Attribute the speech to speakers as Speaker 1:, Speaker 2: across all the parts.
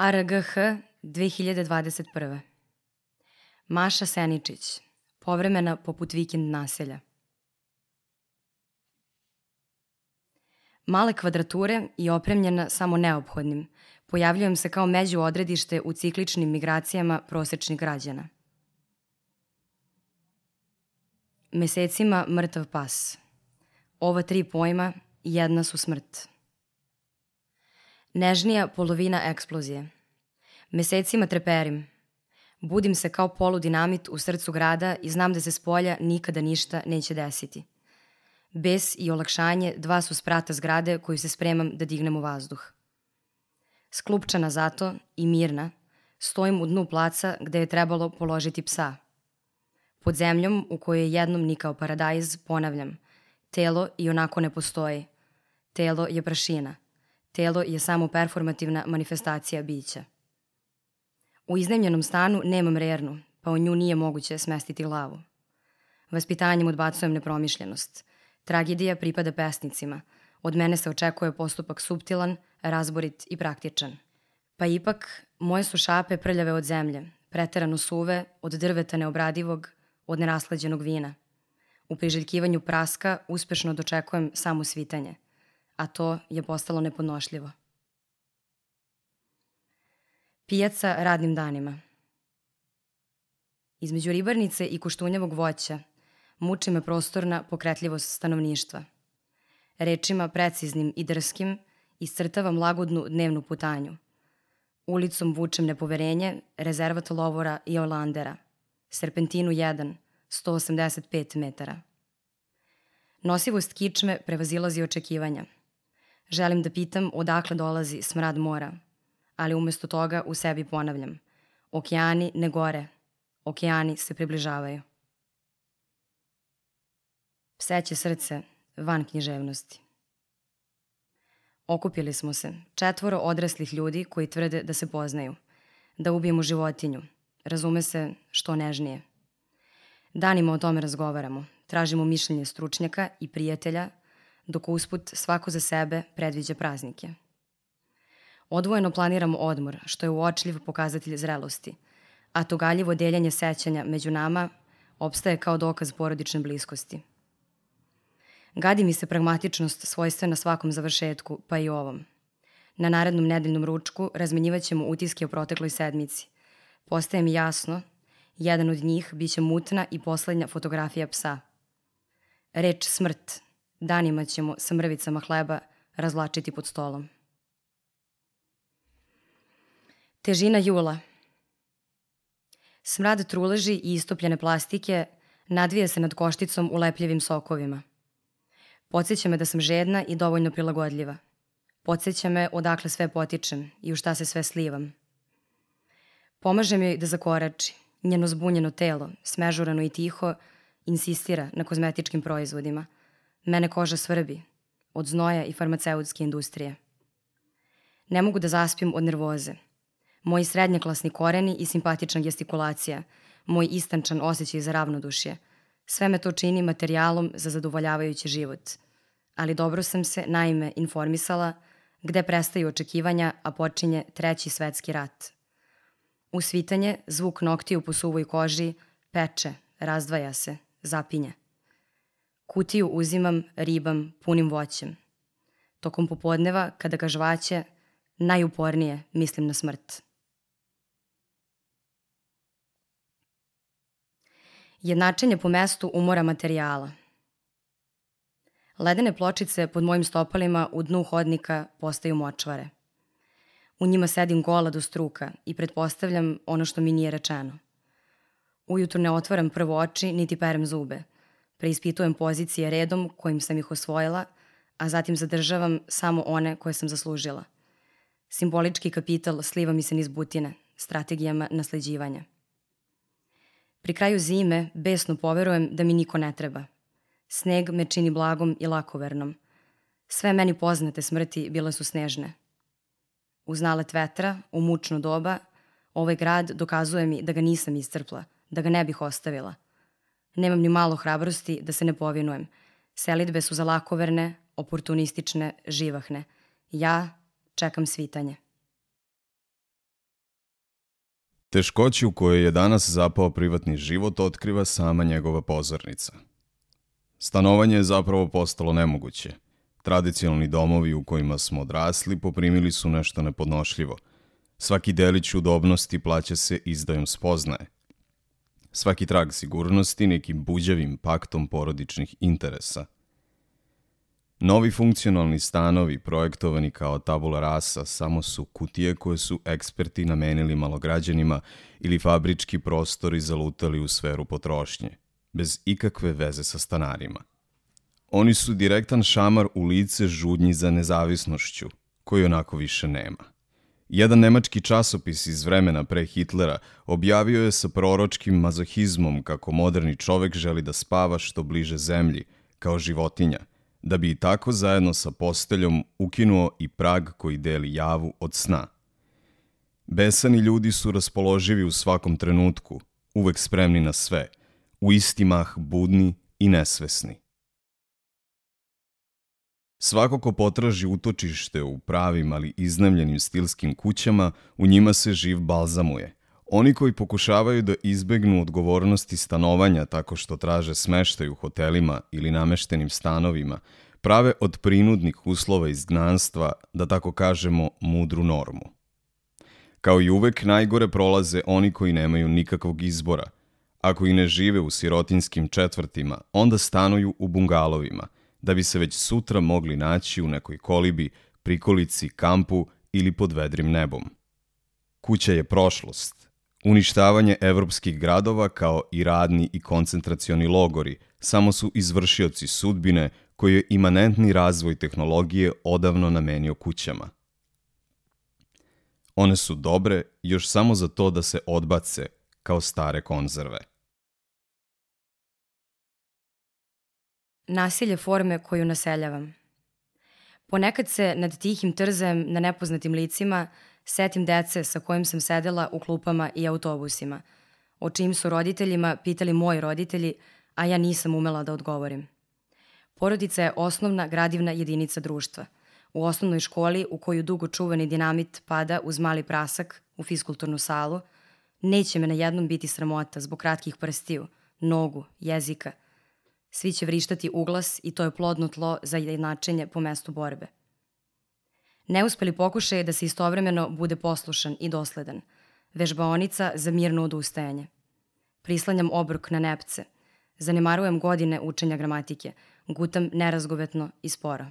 Speaker 1: ARGH 2021. Maša Seničić, povremena poput vikend naselja. Male kvadrature i opremljena samo neophodnim, pojavljujem se kao među odredište u cikličnim migracijama prosečnih građana. Mesecima mrtav pas. Ova tri pojma, jedna su smrt. Nežnija polovina eksplozije. Mesecima treperim. Budim se kao poludinamit u srcu grada i znam da se s polja nikada ništa neće desiti. Bes i olakšanje dva su sprata zgrade koju se spremam da dignem u vazduh. Sklupčana zato i mirna, stojim u dnu placa gde je trebalo položiti psa. Pod zemljom u kojoj je jednom nikao paradajz, ponavljam, telo i onako ne postoji. Telo je prašina – Telo je samo performativna manifestacija bića. U iznajmljenom stanu nemam rernu, pa u nju nije moguće smestiti glavu. Vaspitanjem odbacujem nepromišljenost. Tragedija pripada pesnicima. Od mene se očekuje postupak subtilan, razborit i praktičan. Pa ipak, moje su šape prljave od zemlje, preterano suve, od drveta neobradivog, od neraslađenog vina. U priželjkivanju praska uspešno dočekujem samo svitanje – a to je postalo nepodnošljivo. Pijaca radnim danima. Između ribarnice i koštunjavog voća muči me prostorna pokretljivost stanovništva. Rečima preciznim i drskim iscrtavam lagodnu dnevnu putanju. Ulicom vučem nepoverenje, rezervat lovora i Olandera. Serpentinu 1, 185 metara. Nosivost kičme prevazilazi očekivanja – Želim da pitam odakle dolazi smrad mora, ali umesto toga u sebi ponavljam. Okeani ne gore, okeani se približavaju. Pseće srce van književnosti. Okupili smo se, četvoro odraslih ljudi koji tvrde da se poznaju, da ubijemo životinju, razume se što nežnije. Danima o tome razgovaramo, tražimo mišljenje stručnjaka i prijatelja dok usput svako za sebe predviđa praznike. Odvojeno planiramo odmor, što je uočljiv pokazatelj zrelosti, a to galjivo deljanje sećanja među nama opstaje kao dokaz porodične bliskosti. Gadi mi se pragmatičnost svojstvena svakom završetku, pa i ovom. Na narednom nedeljnom ručku razmenjivat ćemo utiske o protekloj sedmici. Postaje mi jasno, jedan od njih biće mutna i poslednja fotografija psa. Reč smrt Danima ćemo sa mrvicama hleba razlačiti pod stolom. Težina jula. Smrad truleži i istopljene plastike nadvija se nad košticom u lepljivim sokovima. Podseća me da sam žedna i dovoljno prilagodljiva. Podseća me odakle sve potičem i u šta se sve slivam. Pomaže mi da zakorači. Njeno zbunjeno telo, smežurano i tiho, insistira na kozmetičkim proizvodima – Mene koža svrbi, od znoja i farmaceutske industrije. Ne mogu da zaspim od nervoze. Moji srednjeklasni koreni i simpatična gestikulacija, moj istančan osjećaj za ravnodušje, sve me to čini materijalom za zadovoljavajući život. Ali dobro sam se, naime, informisala gde prestaju očekivanja, a počinje treći svetski rat. Usvitanje, zvuk noktiju po suvoj koži, peče, razdvaja se, zapinje. Kutiju uzimam, ribam, punim voćem. Tokom popodneva, kada ga žvaće, najupornije mislim na smrt. Jednačenje po mestu umora materijala. Ledene pločice pod mojim stopalima u dnu hodnika postaju močvare. U njima sedim gola do struka i pretpostavljam ono što mi nije rečeno. Ujutru ne otvaram prvo oči niti perem zube – Preispitujem pozicije redom kojim sam ih osvojila, a zatim zadržavam samo one koje sam zaslužila. Simbolički kapital sliva mi se niz butine, strategijama nasleđivanja. Pri kraju zime besno poverujem da mi niko ne treba. Sneg me čini blagom i lakovernom. Sve meni poznate smrti bile su snežne. Uz nalet vetra, u mučno doba, ovaj grad dokazuje mi da ga nisam iscrpla, da ga ne bih ostavila – Nemam ni malo hrabrosti da se ne povinujem. Selitbe su za lakoverne, oportunistične, živahne. Ja čekam svitanje.
Speaker 2: Teškoći u kojoj je danas zapao privatni život otkriva sama njegova pozornica. Stanovanje je zapravo postalo nemoguće. Tradicionalni domovi u kojima smo odrasli poprimili su nešto nepodnošljivo. Svaki delić udobnosti plaća se izdajom spoznaje. Svaki trag sigurnosti nekim buđavim paktom porodičnih interesa – Novi funkcionalni stanovi projektovani kao tabula rasa samo su kutije koje su eksperti namenili malograđanima ili fabrički prostori zalutali u sferu potrošnje, bez ikakve veze sa stanarima. Oni su direktan šamar u lice žudnji za nezavisnošću, koju onako više nema. Jedan nemački časopis iz vremena pre Hitlera objavio je sa proročkim mazohizmom kako moderni čovek želi da spava što bliže zemlji, kao životinja, da bi i tako zajedno sa posteljom ukinuo i prag koji deli javu od sna. Besani ljudi su raspoloživi u svakom trenutku, uvek spremni na sve, u isti mah budni i nesvesni. Svako ko potraži utočište u pravim ali iznemljenim stilskim kućama, u njima se živ balzamuje – Oni koji pokušavaju da izbegnu odgovornosti stanovanja tako što traže smeštaj u hotelima ili nameštenim stanovima, prave od prinudnih uslova izgnanstva, da tako kažemo, mudru normu. Kao i uvek, najgore prolaze oni koji nemaju nikakvog izbora. Ako i ne žive u sirotinskim četvrtima, onda stanuju u bungalovima, da bi se već sutra mogli naći u nekoj kolibi, prikolici, kampu ili pod vedrim nebom. Kuća je prošlost, Uništavanje evropskih gradova kao i radni i koncentracioni logori samo su izvršioci sudbine koji je imanentni razvoj tehnologije odavno namenio kućama. One su dobre još samo za to da se odbace kao stare konzerve.
Speaker 1: Nasilje forme koju naseljavam. Ponekad se nad tihim trzem na nepoznatim licima – setim dece sa kojim sam sedela u klupama i autobusima, o čijim su roditeljima pitali moji roditelji, a ja nisam umela da odgovorim. Porodica je osnovna gradivna jedinica društva. U osnovnoj školi u koju dugo čuvani dinamit pada uz mali prasak u fiskulturnu salu, neće me na jednom biti sramota zbog kratkih prstiju, nogu, jezika. Svi će vrištati uglas i to je plodno tlo za jednačenje po mestu borbe. Neuspeli pokušaj da se istovremeno bude poslušan i dosledan. Vežbaonica za mirno odustajanje. Prislanjam obrok na nepce. Zanemarujem godine učenja gramatike. Gutam nerazgovetno i sporo.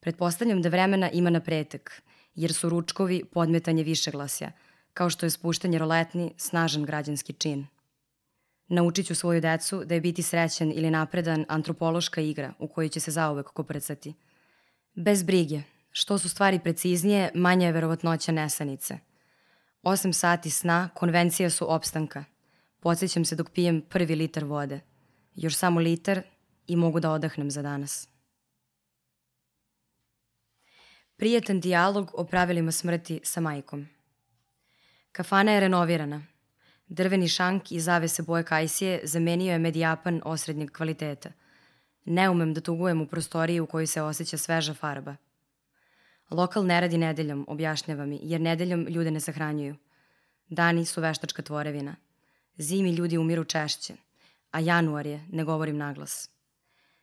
Speaker 1: Pretpostavljam da vremena ima na pretek, jer su ručkovi podmetanje višeglasja, kao što je spuštanje roletni, snažan građanski čin. Naučit ću svoju decu da je biti srećan ili napredan antropološka igra u kojoj će se zauvek koprcati. Bez brige, Što su stvari preciznije, manja je verovatnoća nesanice. Osam sati sna, konvencija su opstanka. Podsećam se dok pijem prvi litar vode. Još samo litar i mogu da odahnem za danas. Prijetan dijalog o pravilima smrti sa majkom. Kafana je renovirana. Drveni šank i zavese boje kajsije zamenio je medijapan osrednjeg kvaliteta. Ne umem da tugujem u prostoriji u kojoj se osjeća sveža farba. Lokal ne radi nedeljom, objašnjava mi, jer nedeljom ljude ne sahranjuju. Dani su veštačka tvorevina. Zimi ljudi umiru češće, a januar je, ne govorim naglas.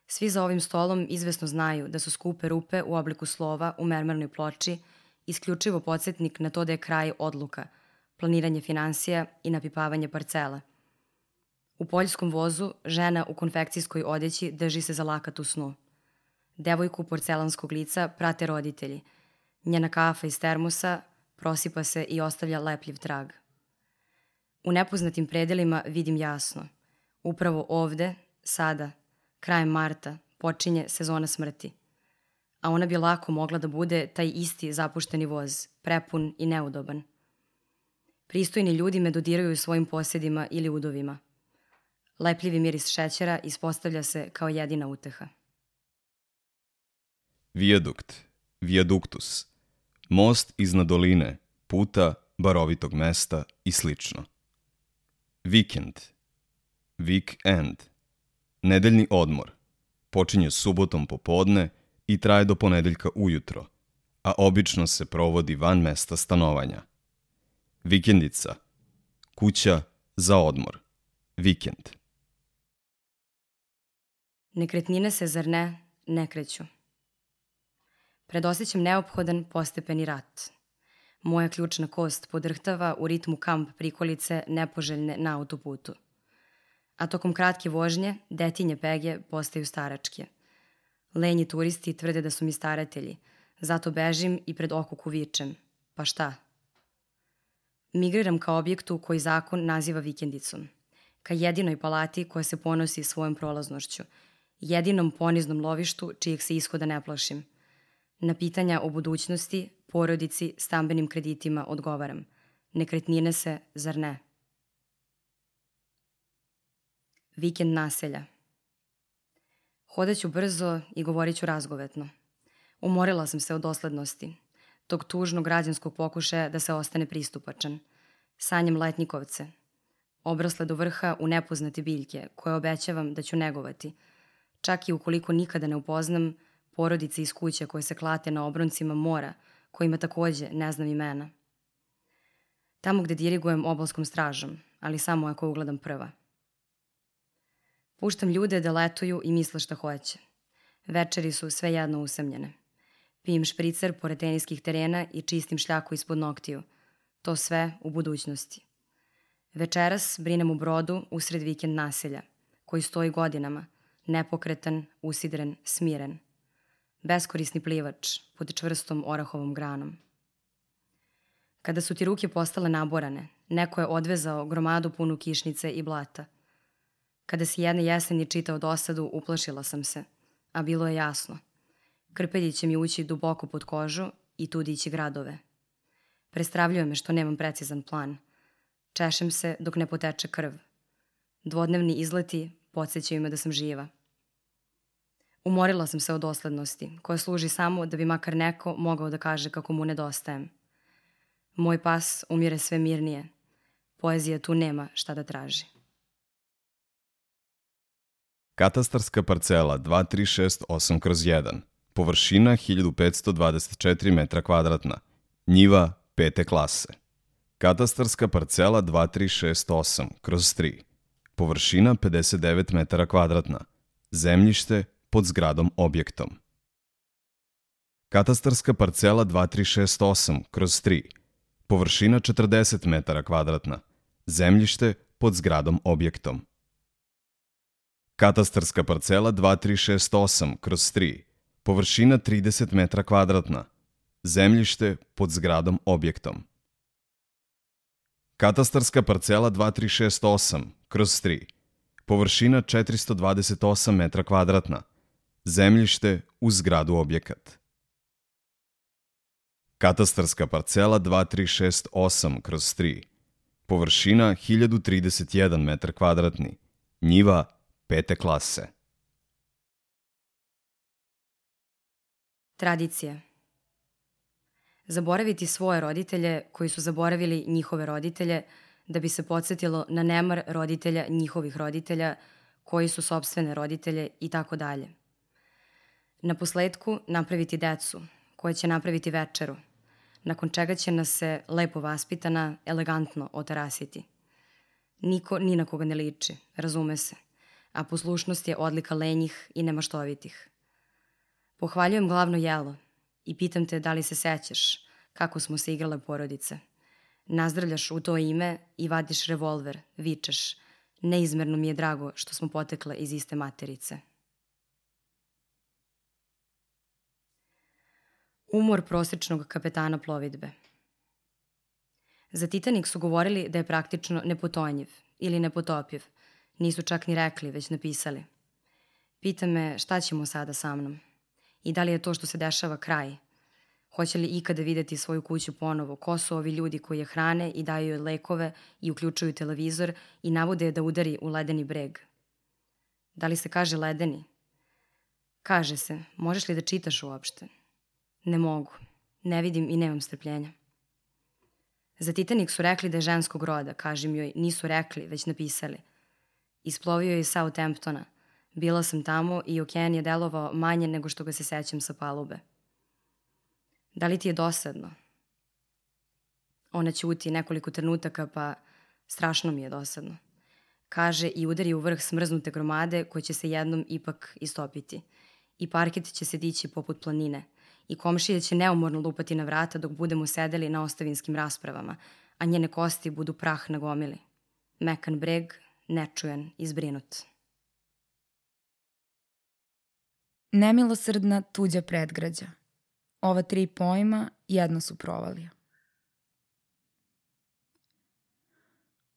Speaker 1: Svi za ovim stolom izvesno znaju da su skupe rupe u obliku slova u mermarnoj ploči isključivo podsjetnik na to da je kraj odluka, planiranje financija i napipavanje parcela. U poljskom vozu žena u konfekcijskoj odeći drži se za lakat u snu. Devojku porcelanskog lica prate roditelji. Njena kafa iz termosa prosipa se i ostavlja lepljiv trag. U nepoznatim predelima vidim jasno. Upravo ovde, sada, krajem marta, počinje sezona smrti. A ona bi lako mogla da bude taj isti zapušteni voz, prepun i neudoban. Pristojni ljudi me dodiraju svojim posjedima ili udovima. Lepljivi miris šećera ispostavlja se kao jedina uteha.
Speaker 2: Vijadukt, viaduktus, most iznad doline, puta, barovitog mesta i slično. Vikend, weekend, nedeljni odmor, počinje subotom popodne i traje do ponedeljka ujutro, a obično se provodi van mesta stanovanja. Vikendica. Kuća za odmor. Vikend.
Speaker 1: Nekretnine se, zar ne, ne kreću. Predosećam neophodan postepeni rat. Moja ključna kost podrhtava u ritmu kamp prikolice nepoželjne na autoputu. A tokom kratke vožnje, detinje pege postaju staračke. Lenji turisti tvrde da su mi staratelji, zato bežim i pred okuku vičem. Pa šta? Migriram ka objektu koji zakon naziva vikendicom. Ka jedinoj palati koja se ponosi svojom prolaznošću. Jedinom poniznom lovištu čijeg se ishoda ne plašim. Na pitanja o budućnosti, porodici, stambenim kreditima odgovaram. Nekretnine se, zar ne? Vikend naselja. Hodaću brzo i govorit ću razgovetno. Umorila sam se od doslednosti, tog tužnog građanskog pokušaja da se ostane pristupačan. Sanjem letnikovce, obrasle do vrha u nepoznate biljke, koje obećavam da ću negovati, čak i ukoliko nikada ne upoznam porodice iz kuće koje se klate na obroncima mora, kojima takođe ne znam imena. Tamo gde dirigujem obalskom stražom, ali samo ako ugledam prva. Puštam ljude da letuju i misle šta hoće. Večeri su sve jedno usamljene. Pijem špricer pored teniskih terena i čistim šljaku ispod noktiju. To sve u budućnosti. Večeras brinem u brodu usred vikend naselja, koji stoji godinama, nepokretan, usidren, smiren. Beskorisni plivač pod čvrstom orahovom granom. Kada su ti ruke postale naborane, neko je odvezao gromadu punu kišnice i blata. Kada si jedne jeseni čitao dosadu, uplašila sam se, a bilo je jasno – Krpelji će mi ući duboko pod kožu i tu dići gradove. Prestravljuje me što nemam precizan plan. Češem se dok ne poteče krv. Dvodnevni izleti podsjećaju me da sam živa. Umorila sam se od doslednosti, koja služi samo da bi makar neko mogao da kaže kako mu nedostajem. Moj pas umire sve mirnije. Poezija tu nema šta da traži.
Speaker 2: Katastarska parcela 2368 kroz 1 Površina 1524 metra kvadratna. Njiva pete klase. Katastarska parcela 2368 kroz 3. Površina 59 metara kvadratna. Zemljište pod zgradom objektom. Katastarska parcela 2368 kroz 3. Površina 40 metara kvadratna. Zemljište pod zgradom objektom. Katastarska parcela 2368 kroz 3 Površina 30 metra kvadratna. Zemljište pod zgradom objektom. Katastarska parcela 2368 kroz 3. Površina 428 metra kvadratna. Zemljište uz zgradu objekat. Katastarska parcela 2368 kroz 3. Površina 1031 metar kvadratni. Njiva pete klase.
Speaker 1: Tradicija. Zaboraviti svoje roditelje koji su zaboravili njihove roditelje da bi se podsjetilo na nemar roditelja njihovih roditelja koji su sobstvene roditelje i tako dalje. Na posledku napraviti decu koja će napraviti večeru, nakon čega će nas se lepo vaspitana, elegantno otarasiti. Niko ni na koga ne liči, razume se, a poslušnost je odlika lenjih i nemaštovitih. Pohvaljujem glavno jelo i pitam te da li se sećaš kako smo se igrale porodice. Nazdravljaš u to ime i vadiš revolver, vičeš. Neizmerno mi je drago što smo potekle iz iste materice. Umor prosečnog kapetana plovidbe Za Titanik su govorili da je praktično nepotonjiv ili nepotopiv. Nisu čak ni rekli, već napisali. Pita me šta ćemo sada sa mnom i da li je to što se dešava kraj. Hoće li ikada videti svoju kuću ponovo? Ko su ovi ljudi koji je hrane i daju joj lekove i uključuju televizor i navode je da udari u ledeni breg? Da li se kaže ledeni? Kaže se, možeš li da čitaš uopšte? Ne mogu. Ne vidim i nemam strpljenja. Za Titanik su rekli da je ženskog roda, kažem joj, nisu rekli, već napisali. Isplovio je iz Southamptona, Bila sam tamo i okean je delovao manje nego što ga se sećam sa palube. Da li ti je dosadno? Ona ćuti nekoliko trenutaka pa strašno mi je dosadno. Kaže i udari u vrh smrznute gromade koje će se jednom ipak istopiti. I parket će se dići poput planine. I komšije će neumorno lupati na vrata dok budemo sedeli na ostavinskim raspravama, a njene kosti budu prah na gomili. Mekan breg, nečujen i
Speaker 3: Nemilosrdna tuđa predgrađa. Ova tri pojma jedno su provalija.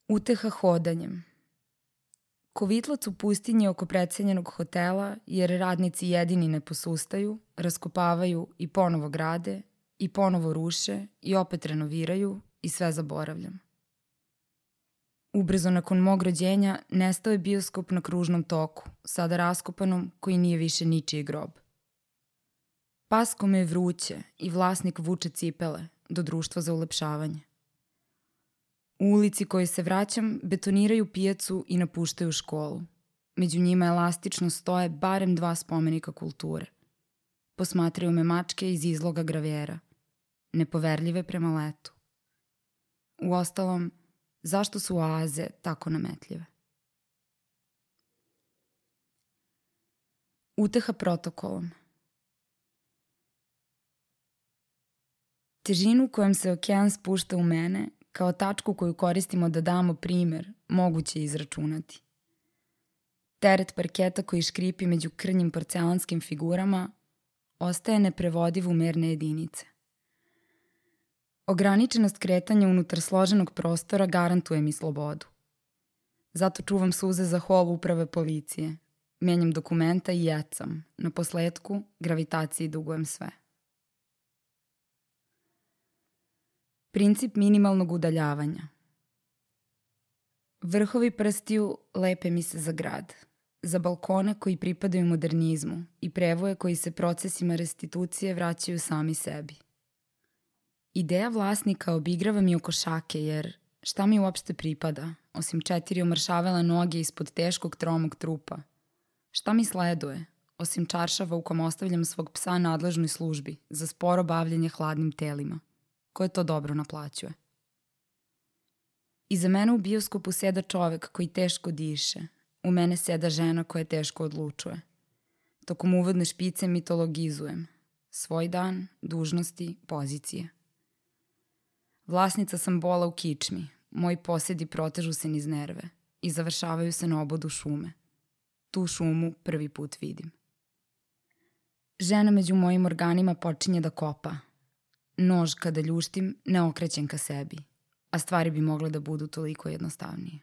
Speaker 3: Uteha hodanjem. Kovitlac u pustinji oko precenjenog hotela, jer radnici jedini ne posustaju, raskopavaju i ponovo grade, i ponovo ruše, i opet renoviraju, i sve zaboravljam. Ubrzo nakon mog rođenja nestao je bioskop na kružnom toku, sada raskopanom, koji nije više ničiji grob. Pasko me je vruće i vlasnik vuče cipele do društva za ulepšavanje. U ulici kojoj se vraćam betoniraju pijacu i napuštaju školu. Među njima elastično stoje barem dva spomenika kulture. Posmatraju me mačke iz izloga gravjera, nepoverljive prema letu. U ostalom, zašto su oaze tako nametljive? Uteha protokolom – Težinu kojom se okean spušta u mene, kao tačku koju koristimo da damo primer, moguće je izračunati. Teret parketa koji škripi među krnjim porcelanskim figurama ostaje neprevodiv u merne jedinice. Ograničenost kretanja unutar složenog prostora garantuje mi slobodu. Zato čuvam suze za hol uprave policije, menjam dokumenta i jecam, na posledku gravitaciji dugujem sve. Princip minimalnog udaljavanja. Vrhovi prstiju lepe mi se za grad, za balkone koji pripadaju modernizmu i prevoje koji se procesima restitucije vraćaju sami sebi. Ideja vlasnika obigrava mi oko šake jer šta mi uopšte pripada, osim četiri omršavela noge ispod teškog tromog trupa? Šta mi sleduje, osim čaršava u kom ostavljam svog psa nadležnoj službi za sporo bavljanje hladnim telima? koje to dobro naplaćuje. Iza mene u bioskopu seda čovek koji teško diše. U mene seda žena koja teško odlučuje. Tokom uvodne špice mitologizujem. Svoj dan, dužnosti, pozicije. Vlasnica sam bola u kičmi. Moji posedi protežu se niz nerve i završavaju se na obodu šume. Tu šumu prvi put vidim. Žena među mojim organima počinje da kopa, Nož kada ljuštim ne okrećem ka sebi, a stvari bi mogle da budu toliko jednostavnije.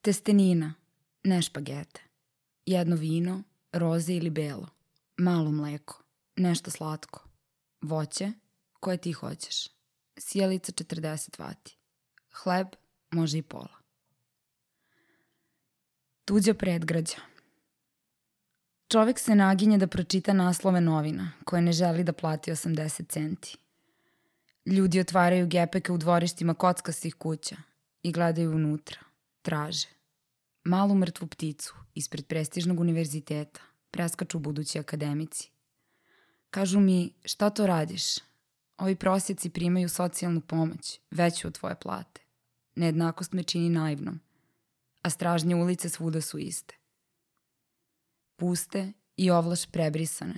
Speaker 3: Testenina, ne špagete. Jedno vino, roze ili belo. Malo mleko, nešto slatko. Voće, koje ti hoćeš. Sjelica 40 vati. Hleb, može i pola. Tuđa predgrađa. Čovek se naginje da pročita naslove novina, koje ne želi da plati 80 centi. Ljudi otvaraju gepeke u dvorištima kockastih kuća i gledaju unutra, traže. Malu mrtvu pticu ispred prestižnog univerziteta preskaču budući akademici. Kažu mi, šta to radiš? Ovi prosjeci primaju socijalnu pomoć, veću od tvoje plate. Nejednakost me čini naivnom, a stražnje ulice svuda su iste puste i ovlaš prebrisane.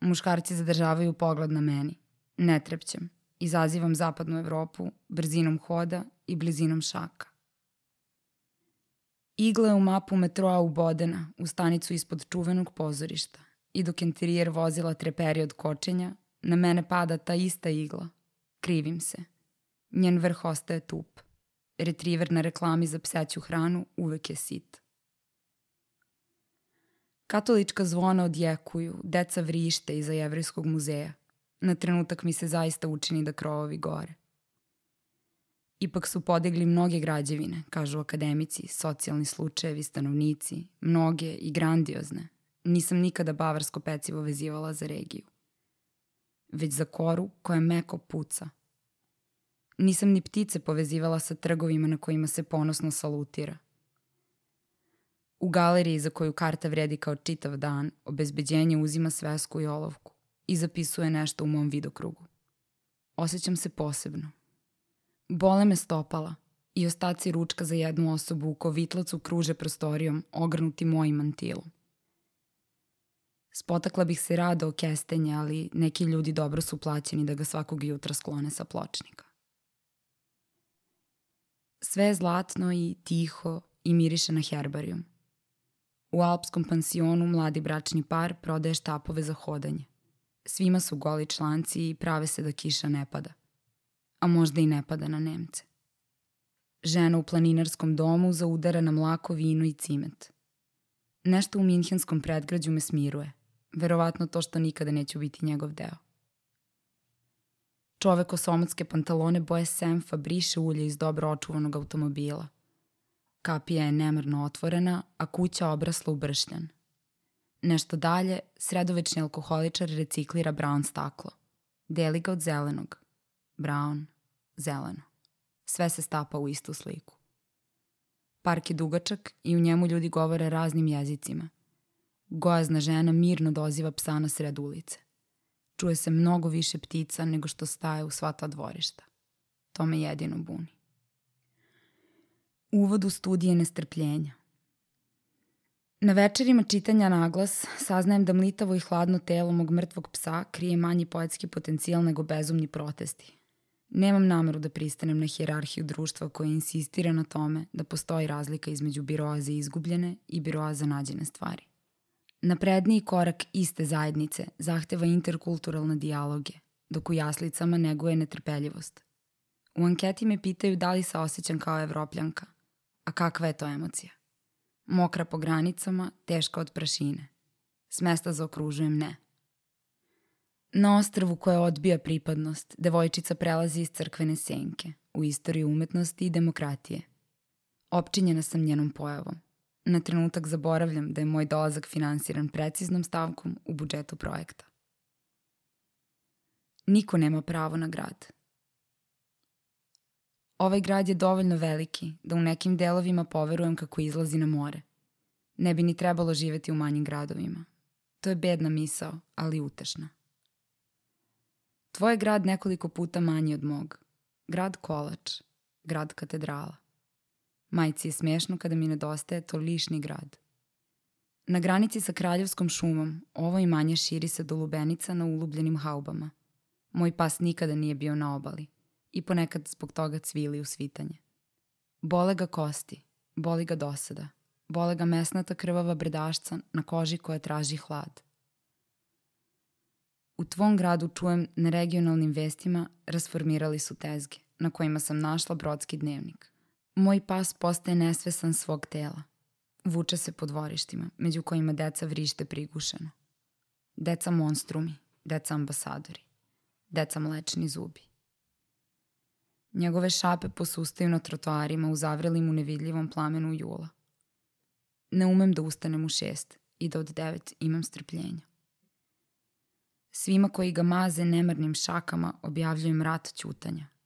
Speaker 3: Muškarci zadržavaju pogled na meni. Ne trepćem. Izazivam zapadnu Evropu brzinom hoda i blizinom šaka. Igle u mapu metroa ubodena u stanicu ispod čuvenog pozorišta i dok interijer vozila treperi od kočenja, na mene pada ta ista igla. Krivim se. Njen vrh ostaje tup. Retriver na reklami za pseću hranu uvek je sit. Katolička zvona odjekuju, deca vrište iza jevrijskog muzeja. Na trenutak mi se zaista učini da krovovi gore. Ipak su podigli mnoge građevine, kažu akademici, socijalni slučajevi, stanovnici, mnoge i grandiozne. Nisam nikada bavarsko pecivo vezivala za regiju. Već za koru koja meko puca. Nisam ni ptice povezivala sa trgovima na kojima se ponosno salutira – U galeriji za koju karta vredi kao čitav dan, obezbeđenje uzima svesku i olovku i zapisuje nešto u mom vidokrugu. osjećam se posebno. Bole me stopala i ostaci ručka za jednu osobu u kovitlacu kruže prostorijom, ogrnuti mojim mantilom. Spotakla bih se rado o kestenje, ali neki ljudi dobro su plaćeni da ga svakog jutra sklone sa pločnika. Sve je zlatno i tiho i miriše na herbarijum. U alpskom pansionu mladi bračni par prodaje štapove za hodanje. Svima su goli članci i prave se da kiša ne pada. A možda i ne pada na Nemce. Žena u planinarskom domu zaudara na mlako vino i cimet. Nešto u minhenskom predgrađu me smiruje. Verovatno to što nikada neću biti njegov deo. Čovek osomotske pantalone boje senfa briše ulje iz dobro očuvanog automobila. Kapija je nemarno otvorena, a kuća obrasla u bršljan. Nešto dalje, sredovečni alkoholičar reciklira brown staklo. Deli ga od zelenog. Brown, zeleno. Sve se stapa u istu sliku. Park je dugačak i u njemu ljudi govore raznim jezicima. Gojazna žena mirno doziva psa na sred ulice. Čuje se mnogo više ptica nego što staje u sva ta dvorišta. To me jedino buni. Uvod u studije nestrpljenja. Na večerima čitanja naglas saznajem da mlitavo i hladno telo mog mrtvog psa krije manji poetski potencijal nego bezumni protesti. Nemam nameru da pristanem na hjerarhiju društva koja insistira na tome da postoji razlika između biroa za izgubljene i biroa za nađene stvari. Napredniji korak iste zajednice zahteva interkulturalne dijaloge, dok u jaslicama neguje netrpeljivost. U anketi me pitaju da li se osjećam kao evropljanka. A kakva je to emocija? Mokra po granicama, teška od prašine. S mesta zaokružujem ne. Na ostrvu koja odbija pripadnost, devojčica prelazi iz crkvene senke, u istoriju umetnosti i demokratije. Opčinjena sam njenom pojavom. Na trenutak zaboravljam da je moj dolazak finansiran preciznom stavkom u budžetu projekta. Niko nema pravo na grad. Ovaj grad je dovoljno veliki da u nekim delovima poverujem kako izlazi na more. Ne bi ni trebalo živeti u manjim gradovima. To je bedna misao, ali utešna. Tvoj je grad nekoliko puta manji od mog. Grad Kolač, grad katedrala. Majci je smešno kada mi nedostaje to lišni grad. Na granici sa Kraljevskom šumom ovo imanje širi se do lubenica na ulubljenim haubama. Moj pas nikada nije bio na obali i ponekad zbog toga cvili u svitanje. Bole ga kosti, boli ga dosada, bole ga mesnata krvava brdašca na koži koja traži hlad. U tvom gradu čujem na regionalnim vestima rasformirali su tezge, na kojima sam našla brodski dnevnik. Moj pas postaje nesvesan svog tela. Vuče se po dvorištima, među kojima deca vrište prigušeno. Deca monstrumi, deca ambasadori, deca mlečni zubi. Njegove šape posustaju na trotoarima u zavrelim u nevidljivom plamenu jula. Ne umem da ustanem u šest i da od devet imam strpljenja. Svima koji ga maze nemarnim šakama objavljujem rat ćutanja –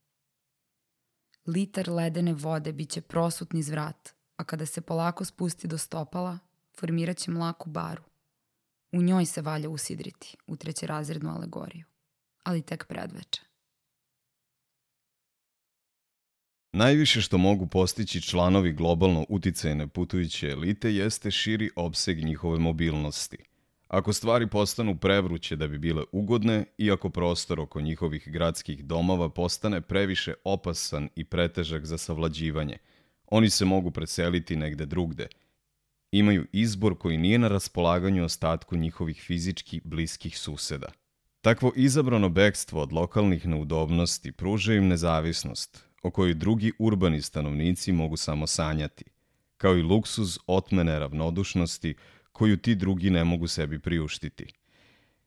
Speaker 3: litar ledene vode biće prosutni zvrat, a kada se polako spusti do stopala, formirat će mlaku baru. U njoj se valja usidriti u trećerazrednu alegoriju, ali tek predveče.
Speaker 2: Najviše što mogu postići članovi globalno uticajne putujuće elite jeste širi obseg njihove mobilnosti – Ako stvari postanu prevruće da bi bile ugodne i ako prostor oko njihovih gradskih domova postane previše opasan i pretežak za savlađivanje, oni se mogu preseliti negde drugde. Imaju izbor koji nije na raspolaganju ostatku njihovih fizički bliskih suseda. Takvo izabrano bekstvo od lokalnih neudobnosti pruža im nezavisnost, o kojoj drugi urbani stanovnici mogu samo sanjati, kao i luksuz otmene ravnodušnosti koju ti drugi ne mogu sebi priuštiti.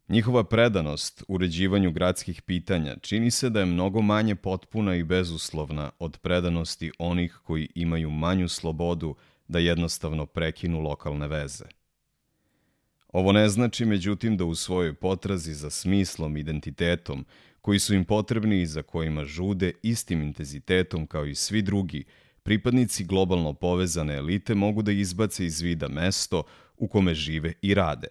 Speaker 2: Njihova predanost uređivanju gradskih pitanja čini se da je mnogo manje potpuna i bezuslovna od predanosti onih koji imaju manju slobodu da jednostavno prekinu lokalne veze. Ovo ne znači, međutim, da u svojoj potrazi za smislom, identitetom, koji su im potrebni i za kojima žude istim intenzitetom kao i svi drugi, pripadnici globalno povezane elite mogu da izbace iz vida mesto u kome žive i rade.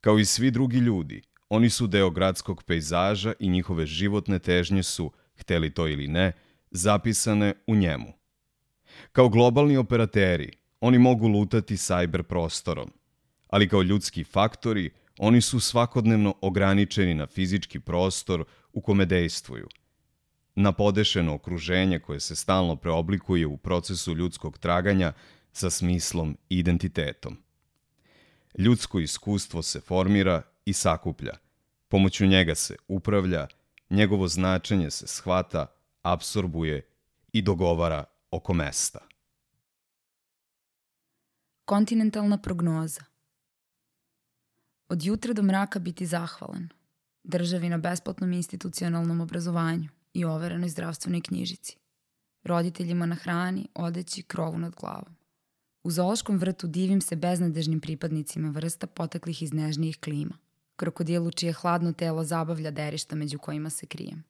Speaker 2: Kao i svi drugi ljudi, Oni su deo gradskog pejzaža i njihove životne težnje su, hteli to ili ne, zapisane u njemu. Kao globalni operateri, oni mogu lutati sajber prostorom, ali kao ljudski faktori, oni su svakodnevno ograničeni na fizički prostor u kome dejstvuju. Na podešeno okruženje koje se stalno preoblikuje u procesu ljudskog traganja sa smislom i identitetom. Ljudsko iskustvo se formira i sakuplja. Pomoću njega se upravlja, njegovo značenje se shvata, absorbuje i dogovara oko mesta.
Speaker 3: Kontinentalna prognoza Od jutra do mraka biti zahvalan. Državi na besplatnom institucionalnom obrazovanju i overenoj zdravstvenoj knjižici. Roditeljima na hrani, odeći, krovu nad glavom. U zoološkom vrtu divim se beznadežnim pripadnicima vrsta poteklih iz nežnijih klima. Krokodilu čije hladno telo zabavlja derišta među kojima se krijem.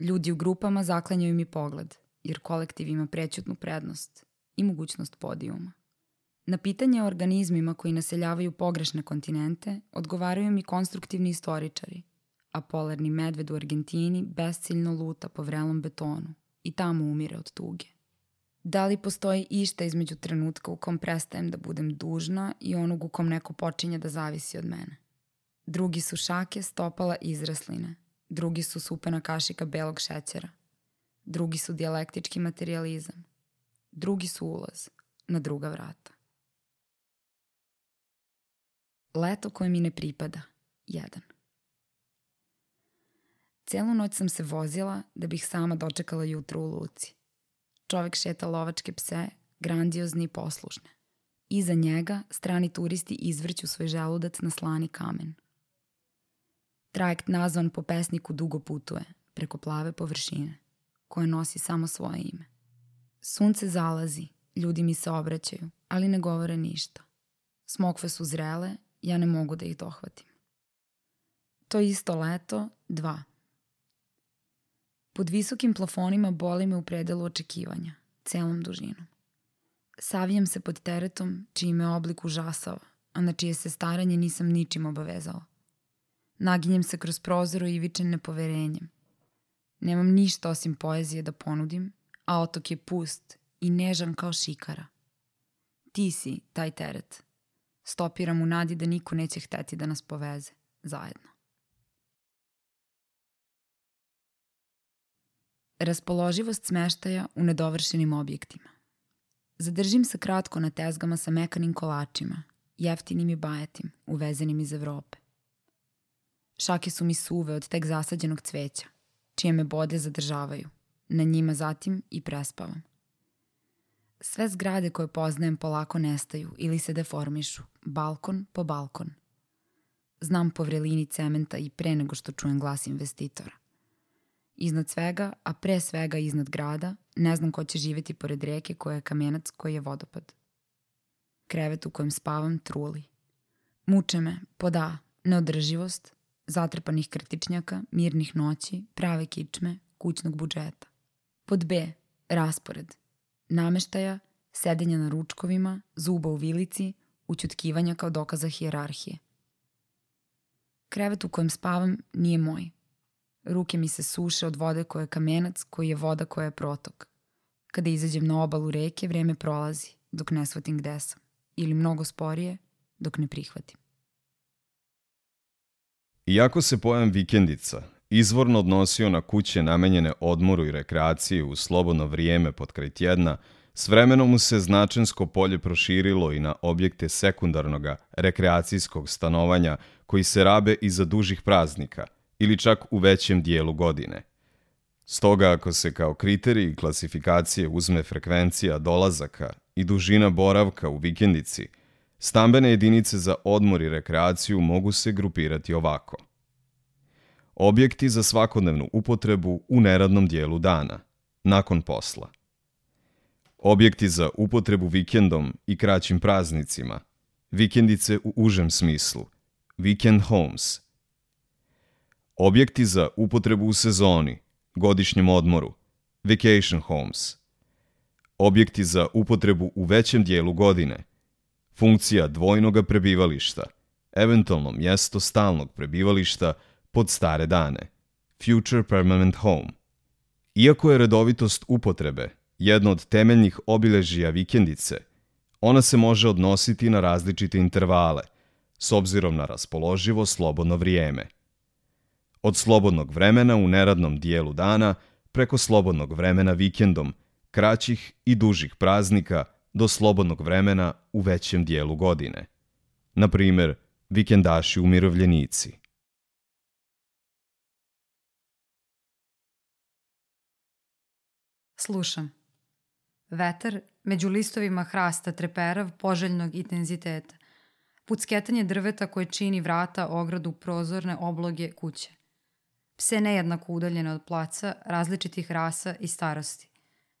Speaker 3: Ljudi u grupama zaklanjaju mi pogled, jer kolektiv ima prećutnu prednost i mogućnost podijuma. Na pitanje o organizmima koji naseljavaju pogrešne kontinente odgovaraju mi konstruktivni istoričari, a polarni medved u Argentini besciljno luta po vrelom betonu i tamo umire od tuge. Da li postoji išta između trenutka u kom prestajem da budem dužna i onog u kom neko počinje da zavisi od mene? Drugi su šake, stopala i izrasline. Drugi su supena kašika belog šećera. Drugi su dijalektički materializam. Drugi su ulaz na druga vrata. Leto koje mi ne pripada. Jedan. Celu noć sam se vozila da bih sama dočekala jutro u luci. Čovek šeta lovačke pse, grandiozni i poslušne. Iza njega strani turisti izvrću svoj želudac na slani kamen. Trajekt nazvan po pesniku dugo putuje, preko plave površine, koja nosi samo svoje ime. Sunce zalazi, ljudi mi se obraćaju, ali ne govore ništa. Smokve su zrele, ja ne mogu da ih dohvatim. To isto leto, dva. Pod visokim plafonima boli me u predelu očekivanja, celom dužinom. Savijam se pod teretom čiji me oblik užasava, a na čije se staranje nisam ničim obavezala. Naginjem se kroz prozor i vičem nepoverenjem. Nemam ništa osim poezije da ponudim, a otok je pust i nežan kao šikara. Ti si taj teret. Stopiram u nadi da niko neće hteti da nas poveze zajedno. Raspoloživost smeštaja u nedovršenim objektima. Zadržim se kratko na tezgama sa mekanim kolačima, jeftinim i bajatim, uvezenim iz Evrope. Šake su mi suve od tek zasađenog cveća, čije me bode zadržavaju. Na njima zatim i prespavam. Sve zgrade koje poznajem polako nestaju ili se deformišu, balkon po balkon. Znam po vrelini cementa i pre nego što čujem glas investitora. Iznad svega, a pre svega iznad grada, ne znam ko će živeti pored reke koja je kamenac koji je vodopad. Krevet u kojem spavam truli. Muče me, poda, neodrživost, zatrpanih krtičnjaka, mirnih noći, prave kičme, kućnog budžeta. Pod B. Raspored. Nameštaja, sedenja na ručkovima, zuba u vilici, učutkivanja kao dokaza hijerarhije. Krevet u kojem spavam nije moj. Ruke mi se suše od vode koja je kamenac, koji je voda koja je protok. Kada izađem na obalu reke, vreme prolazi, dok ne shvatim gde sam. Ili mnogo sporije, dok ne prihvatim.
Speaker 2: Iako se pojam vikendica izvorno odnosio na kuće namenjene odmoru i rekreaciji u slobodno vrijeme pod kraj tjedna, s vremenom mu se značensko polje proširilo i na objekte sekundarnog rekreacijskog stanovanja koji se rabe iza dužih praznika ili čak u većem dijelu godine. Stoga ako se kao kriterij klasifikacije uzme frekvencija dolazaka i dužina boravka u vikendici, stambene jedinice za odmor i rekreaciju mogu se grupirati ovako. Objekti za svakodnevnu upotrebu u neradnom dijelu dana, nakon posla. Objekti za upotrebu vikendom i kraćim praznicima, vikendice u užem smislu, weekend homes. Objekti za upotrebu u sezoni, godišnjem odmoru, vacation homes. Objekti za upotrebu u većem dijelu godine, funkcija dvojnoga prebivališta, eventualno mjesto stalnog prebivališta pod stare dane, Future Permanent Home. Iako je redovitost upotrebe jedno od temeljnih obiležija vikendice, ona se može odnositi na različite intervale, s obzirom na raspoloživo slobodno vrijeme. Od slobodnog vremena u neradnom dijelu dana preko slobodnog vremena vikendom, kraćih i dužih praznika do slobodnog vremena u većem dijelu godine. Na primer, vikendaši umirovljenici.
Speaker 4: Slušam. Vetar među listovima hrasta treperav poželjnog intenziteta. Pucketanje drveta koje čini vrata ogradu prozorne obloge kuće. Pse nejednako udaljene od placa, različitih rasa i starosti.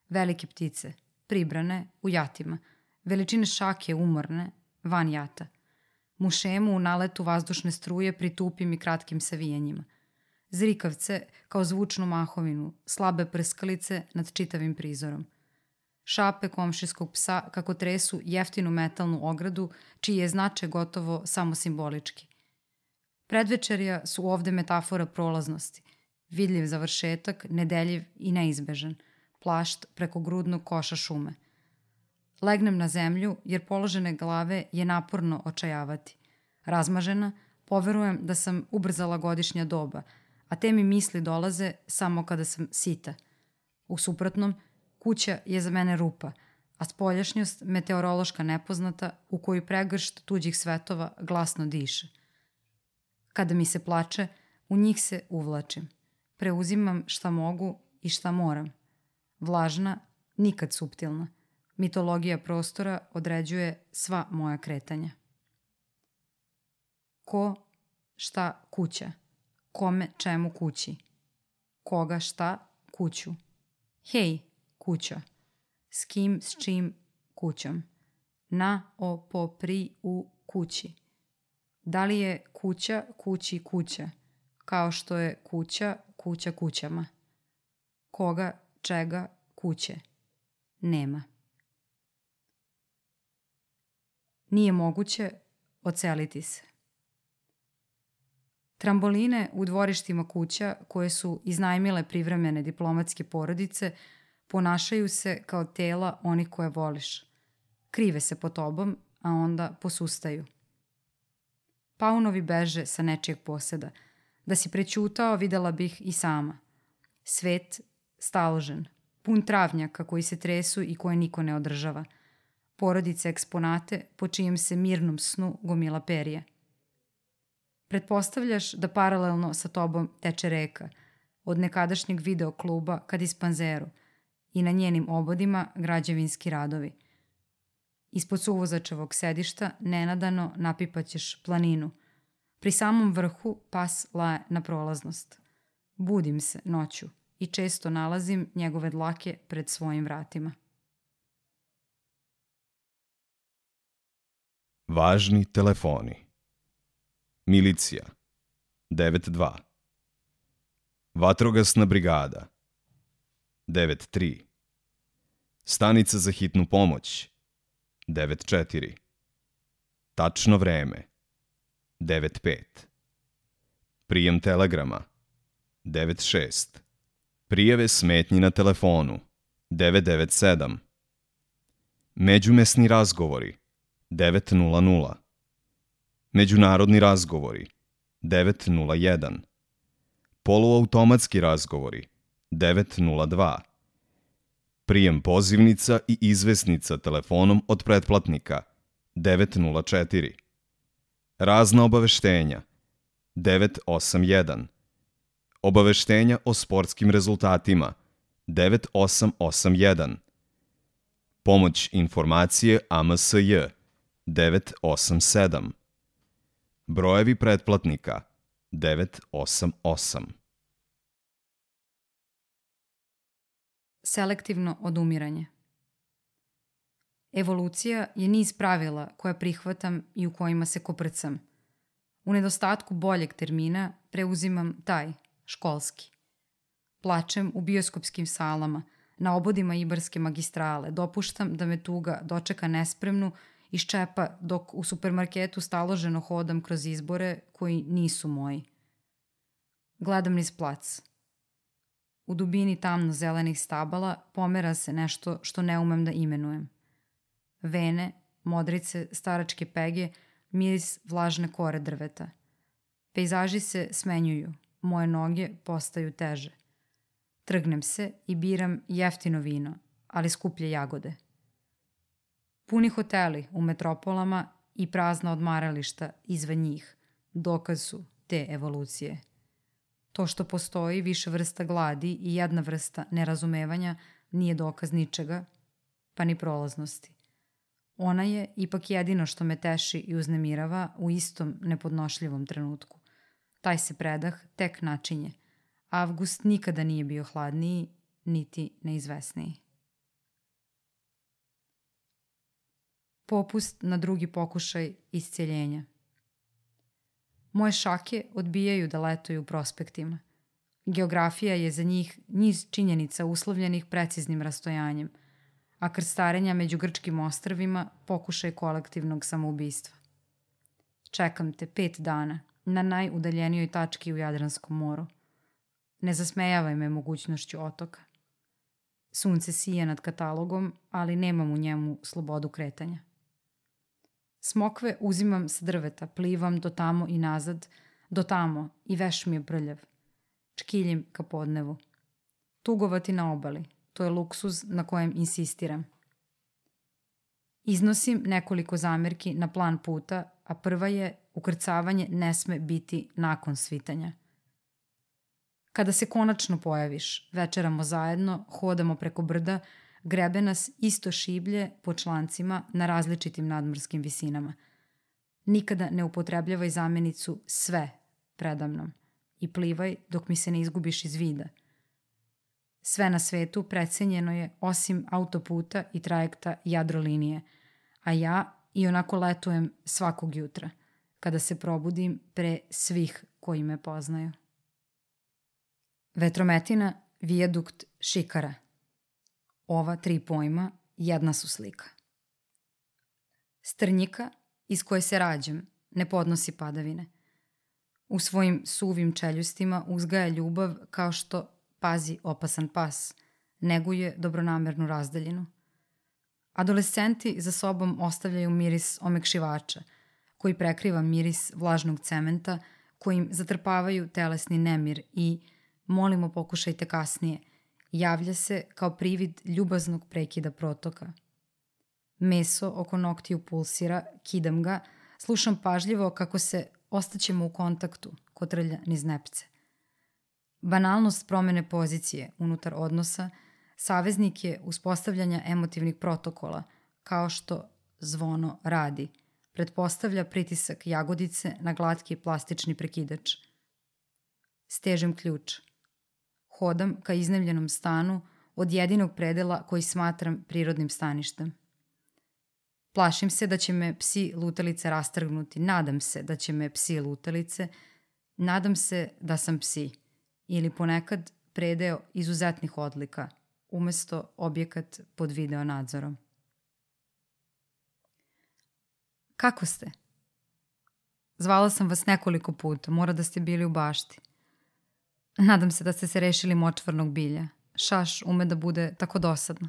Speaker 4: Velike ptice, pribrane, u jatima. Veličine šake umorne, van jata. Mušemu u naletu vazdušne struje pri tupim i kratkim savijanjima. Zrikavce kao zvučnu mahovinu, slabe prskalice nad čitavim prizorom. Šape komšijskog psa kako tresu jeftinu metalnu ogradu, čiji je značaj gotovo samo simbolički. Predvečerja su ovde metafora prolaznosti, vidljiv završetak, nedeljiv i neizbežan, plašt preko grudnog koša šume. Legnem na zemlju jer položene glave je naporno očajavati. Razmažena, poverujem da sam ubrzala godišnja doba, a te mi misli dolaze samo kada sam sita. U suprotnom, kuća je za mene rupa, a spoljašnjost meteorološka nepoznata u koju pregršt tuđih svetova glasno diše. Kada mi se plače, u njih se uvlačim. Preuzimam šta mogu i šta moram. Vlažna, nikad suptilna. Mitologija prostora određuje sva moja kretanja. Ko, šta, kuća. Kome, čemu, kući. Koga, šta, kuću. Hej, kuća. S kim, s čim, kućom. Na, o, po, pri, u, kući. Da li je kuća, kući, kuća, kao što je kuća, kuća kućama. Koga, čega, kuće. Nema. Nije moguće oceliti se. Tramboline u dvorištima kuća koje su iznajmile privremene diplomatske porodice ponašaju se kao tela onih koje voliš. Krive se po tobom, a onda posustaju. Paunovi beže sa nečijeg poseda. Da si prećutao, videla bih i sama. Svet staložen, pun travnjaka koji se tresu i koje niko ne održava. Porodice eksponate po čijem se mirnom snu gomila perje. Pretpostavljaš da paralelno sa tobom teče reka, od nekadašnjeg videokluba kad iz Panzeru i na njenim obodima građevinski radovi. Ispod suvozačevog sedišta nenadano napipaćeš planinu. Pri samom vrhu pas laje na prolaznost. Budim se noću i često nalazim njegove dlake pred svojim vratima.
Speaker 2: Važni telefoni Milicija 92 Vatrogasna brigada 93 Stanica za hitnu pomoć 94 Tačno vreme 95 Prijem telegrama 96 Prijave smetnji na telefonu 997 Međumesni razgovori 900 Međunarodni razgovori 901 Poluautomatski razgovori 902 Prijem pozivnica i izvesnica telefonom od pretplatnika. 904 Razna obaveštenja. 981 Obaveštenja o sportskim rezultatima. 9881 Pomoć informacije AMSJ 987 Brojevi pretplatnika. 988
Speaker 4: Selektivno odumiranje Evolucija je niz pravila koja prihvatam i u kojima se koprcam. U nedostatku boljeg termina preuzimam taj – školski. Plačem u bioskopskim salama, na obodima Ibarske magistrale, dopuštam da me tuga dočeka nespremnu
Speaker 1: iz čepa dok u supermarketu staloženo hodam kroz izbore koji nisu moji. Gledam niz plac. U dubini tamno zelenih stabala pomera se nešto što ne umem da imenujem. Vene, modrice, staračke pege, miris vlažne kore drveta. Pejzaži se smenjuju, moje noge postaju teže. Trgnem se i biram jeftino vino, ali skuplje jagode. Puni hoteli u metropolama i prazna odmarališta izvan njih dokaz su te evolucije. To što postoji više vrsta gladi i jedna vrsta nerazumevanja nije dokaz ničega, pa ni prolaznosti. Ona je ipak jedino što me teši i uznemirava u istom nepodnošljivom trenutku. Taj se predah tek načinje. Avgust nikada nije bio hladniji, niti neizvesniji. Popust na drugi pokušaj iscijeljenja – Moje šake odbijaju da letuju prospektima. Geografija je za njih niz činjenica uslovljenih preciznim rastojanjem, a krstarenja među grčkim ostrvima pokušaj kolektivnog samoubistva. Čekam te pet dana na najudaljenijoj tački u Jadranskom moru. Ne zasmejavaj me mogućnošću otoka. Sunce sije nad katalogom, ali nemam u njemu slobodu kretanja. Smokve uzimam s drveta, plivam do tamo i nazad, do tamo i veš mi je brljav. Čkiljim ka podnevu. Tugovati na obali, to je luksuz na kojem insistiram. Iznosim nekoliko zamerki na plan puta, a prva je ukrcavanje ne sme biti nakon svitanja. Kada se konačno pojaviš, večeramo zajedno, hodamo preko brda, grebe nas isto šiblje po člancima na različitim nadmorskim visinama. Nikada ne upotrebljavaj zamenicu sve predamnom i plivaj dok mi se ne izgubiš iz vida. Sve na svetu precenjeno je osim autoputa i trajekta jadrolinije, a ja i onako letujem svakog jutra, kada se probudim pre svih koji me poznaju. Vetrometina, vijadukt Šikara – Ova tri pojma jedna su slika. Strnjika, iz koje se rađam, ne podnosi padavine. U svojim suvim čeljustima uzgaja ljubav kao što pazi opasan pas, neguje dobronamernu razdaljinu. Adolescenti za sobom ostavljaju miris omekšivača, koji prekriva miris vlažnog cementa, kojim zatrpavaju telesni nemir i, molimo pokušajte kasnije – javlja se kao privid ljubaznog prekida protoka. Meso oko noktiju pulsira, kidam ga, slušam pažljivo kako se ostaćemo u kontaktu, kotrlja niz nepce. Banalnost promene pozicije unutar odnosa saveznik je uspostavljanja emotivnih protokola, kao što zvono radi, pretpostavlja pritisak jagodice na glatki plastični prekidač. Stežem ključ – hodam ka iznemljenom stanu od jedinog predela koji smatram prirodnim staništem. Plašim se da će me psi lutalice rastrgnuti, nadam se da će me psi lutalice, nadam se da sam psi ili ponekad predeo izuzetnih odlika, umesto objekat pod video nadzorom. Kako ste? Zvala sam vas nekoliko puta, mora da ste bili u bašti. Nadam se da ste se rešili močvarnog bilja. Šaš ume da bude tako dosadno.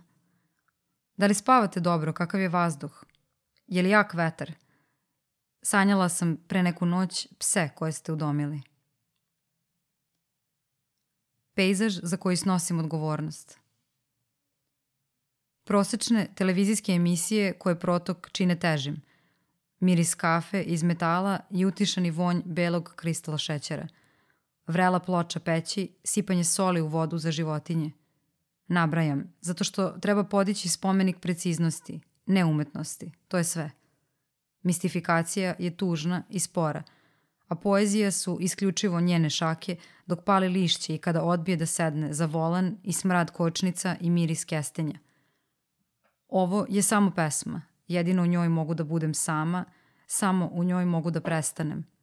Speaker 1: Da li spavate dobro? Kakav je vazduh? Je li jak vetar? Sanjala sam pre neku noć pse koje ste udomili. Pejzaž za koji snosim odgovornost. Prosečne televizijske emisije koje protok čine težim. Miris kafe iz metala i utišani vonj belog kristala šećera – vrela ploča peći, sipanje soli u vodu za životinje. Nabrajam, zato što treba podići spomenik preciznosti, ne umetnosti, to je sve. Mistifikacija je tužna i spora, a poezija su isključivo njene šake dok pali lišće i kada odbije da sedne za volan i smrad kočnica i miris kestenja. Ovo je samo pesma, jedino u njoj mogu da budem sama, samo u njoj mogu da prestanem –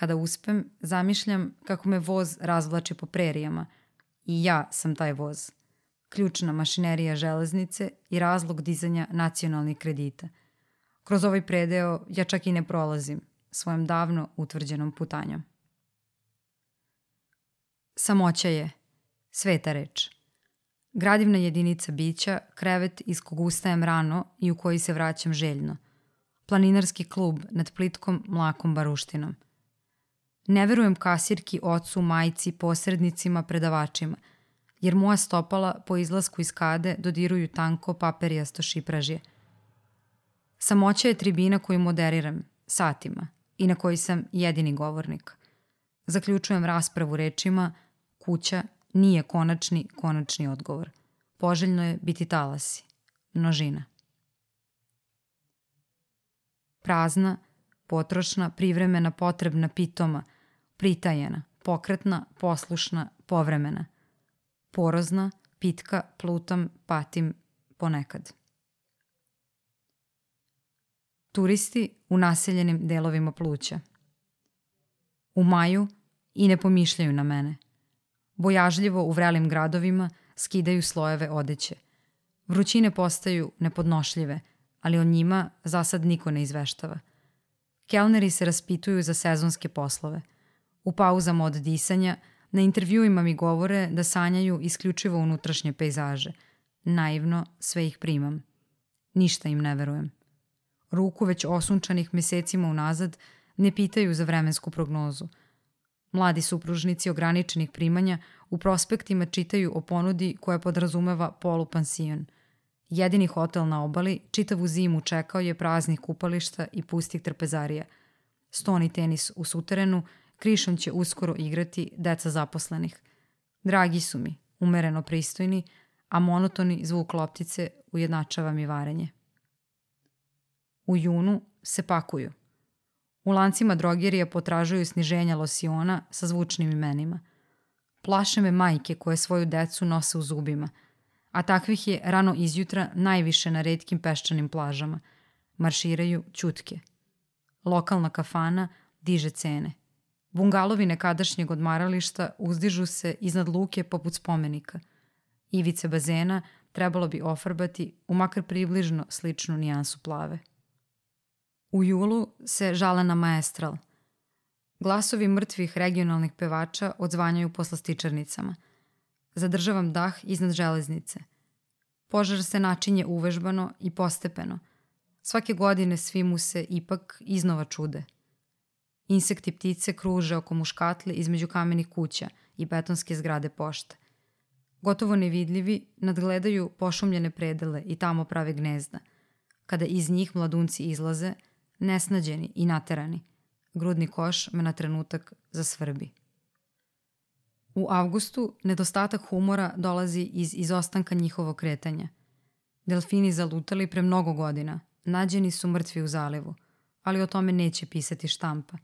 Speaker 1: Kada uspem, zamišljam kako me voz razvlači po prerijama i ja sam taj voz. ključna mašinerija železnice i razlog dizanja nacionalnih kredita. Kroz ovaj predeo ja čak i ne prolazim svojom davno utvrđenom putanjom. Samoća je sveta reč. Gradivna jedinica bića, krevet iz kog ustajem rano i u koji se vraćam željno. Planinarski klub nad plitkom mlakom baruštinom. Ne verujem kasirki, ocu, majci, posrednicima, predavačima, jer moja stopala po izlasku iz kade dodiruju tanko paperijasto šipražje. Samoća je tribina koju moderiram, satima, i na koji sam jedini govornik. Zaključujem raspravu rečima kuća nije konačni, konačni odgovor. Poželjno je biti talasi. Množina. Prazna, potrošna, privremena, potrebna, pitoma, pritajena, pokretna, poslušna, povremena. Porozna, pitka, plutam, patim, ponekad. Turisti u naseljenim delovima pluća. U maju i ne pomišljaju na mene – bojažljivo u vrelim gradovima skidaju slojeve odeće. Vrućine postaju nepodnošljive, ali o njima za sad niko ne izveštava. Kelneri se raspituju za sezonske poslove. U pauzama od disanja, na intervjuima mi govore da sanjaju isključivo unutrašnje pejzaže. Naivno sve ih primam. Ništa im ne verujem. Ruku već osunčanih mesecima unazad ne pitaju za vremensku prognozu – Mladi supružnici ograničenih primanja u prospektima čitaju o ponudi koja podrazumeva polupansion. Jedini hotel na obali čitavu zimu čekao je praznih kupališta i pustih trpezarija. Stoni tenis u suterenu, krišom će uskoro igrati deca zaposlenih. Dragi su mi, umereno pristojni, a monotoni zvuk loptice ujednačava mi varenje. U junu se pakuju. U lancima drogerija potražuju sniženja losiona sa zvučnim imenima. Plaše me majke koje svoju decu nose u zubima, a takvih je rano izjutra najviše na redkim peščanim plažama. Marširaju ćutke. Lokalna kafana diže cene. Bungalovi nekadašnjeg odmarališta uzdižu se iznad luke poput spomenika. Ivice bazena trebalo bi ofarbati u makar približno sličnu nijansu plave. U julu se žale na maestral. Glasovi mrtvih regionalnih pevača odzvanjaju po slastičarnicama. Zadržavam dah iznad železnice. Požar se načinje uvežbano i postepeno. Svake godine svi mu se ipak iznova čude. Insekti ptice kruže oko muškatle između kamenih kuća i betonske zgrade pošte. Gotovo nevidljivi nadgledaju pošumljene predele i tamo prave gnezda. Kada iz njih mladunci izlaze – nesnađeni i naterani. Grudni koš me na trenutak zasvrbi. U avgustu nedostatak humora dolazi iz izostanka njihovog kretanja. Delfini zalutali pre mnogo godina, nađeni su mrtvi u zalivu, ali o tome neće pisati štampa.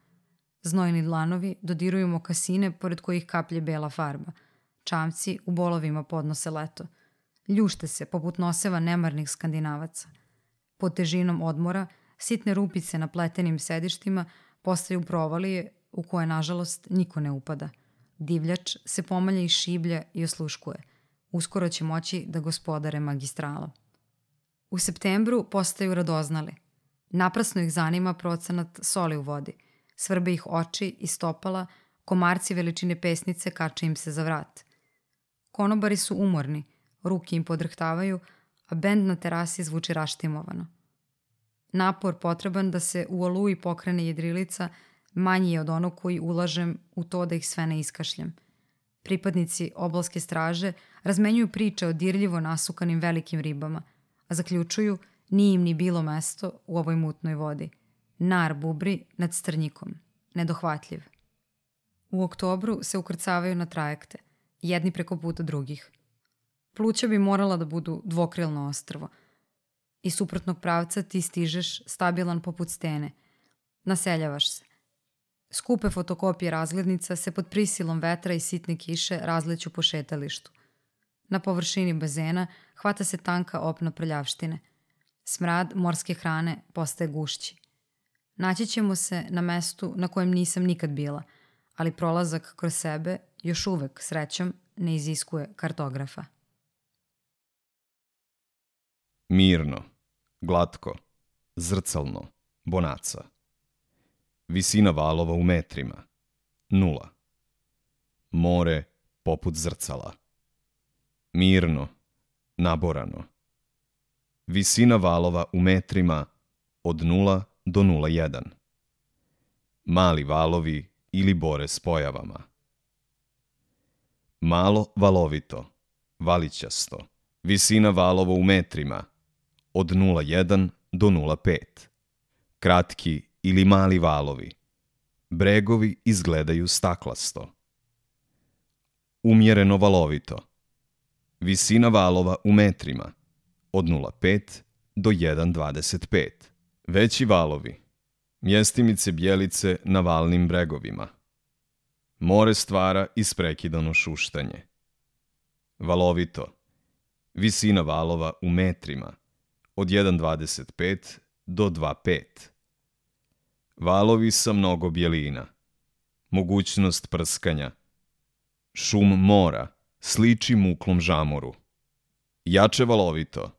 Speaker 1: Znojni dlanovi dodiruju mokasine pored kojih kaplje bela farba. Čamci u bolovima podnose leto. Ljušte se poput noseva nemarnih skandinavaca. Pod težinom odmora – Sitne rupice na pletenim sedištima postaju provalije u koje, nažalost, niko ne upada. Divljač se pomalja i šiblja i osluškuje. Uskoro će moći da gospodare magistralom. U septembru postaju radoznali. Naprasno ih zanima procenat soli u vodi. Svrbe ih oči i stopala, komarci veličine pesnice kače im se za vrat. Konobari su umorni, ruke im podrhtavaju, a bend na terasi zvuči raštimovano. Napor potreban da se u oluji pokrene jedrilica manji je od onog koji ulažem u to da ih sve ne iskašljam. Pripadnici oblaske straže razmenjuju priče o dirljivo nasukanim velikim ribama, a zaključuju nije im ni bilo mesto u ovoj mutnoj vodi. Nar bubri nad strnjikom. Nedohvatljiv. U oktobru se ukrcavaju na trajekte, jedni preko puta drugih. Pluća bi morala da budu dvokrilno ostrvo – Iz suprotnog pravca ti stižeš stabilan poput stene. Naseljavaš se. Skupe fotokopije razglednica se pod prisilom vetra i sitne kiše razleću po šetalištu. Na površini bazena hvata se tanka opna prljavštine. Smrad morske hrane postaje gušći. Naći ćemo se na mestu na kojem nisam nikad bila, ali prolazak kroz sebe još uvek, srećom, ne iziskuje kartografa.
Speaker 2: Mirno, glatko, zrcalno, bonaca. Visina valova u metrima. Nula. More poput zrcala. Mirno, naborano. Visina valova u metrima od 0 do 0,1. Mali valovi ili bore s pojavama. Malo valovito, valićasto. Visina valova u metrima od 0,1 do 0,5. Kratki ili mali valovi. Bregovi izgledaju staklasto. Umjereno valovito. Visina valova u metrima od 0,5 do 1,25. Veći valovi. Mjestimice bjelice na valnim bregovima. More stvara isprekidano šuštanje. Valovito. Visina valova u metrima od 1,25 do 2,5. Valovi sa mnogo bjelina. Mogućnost prskanja. Šum mora sliči muklom žamoru. Jače valovito.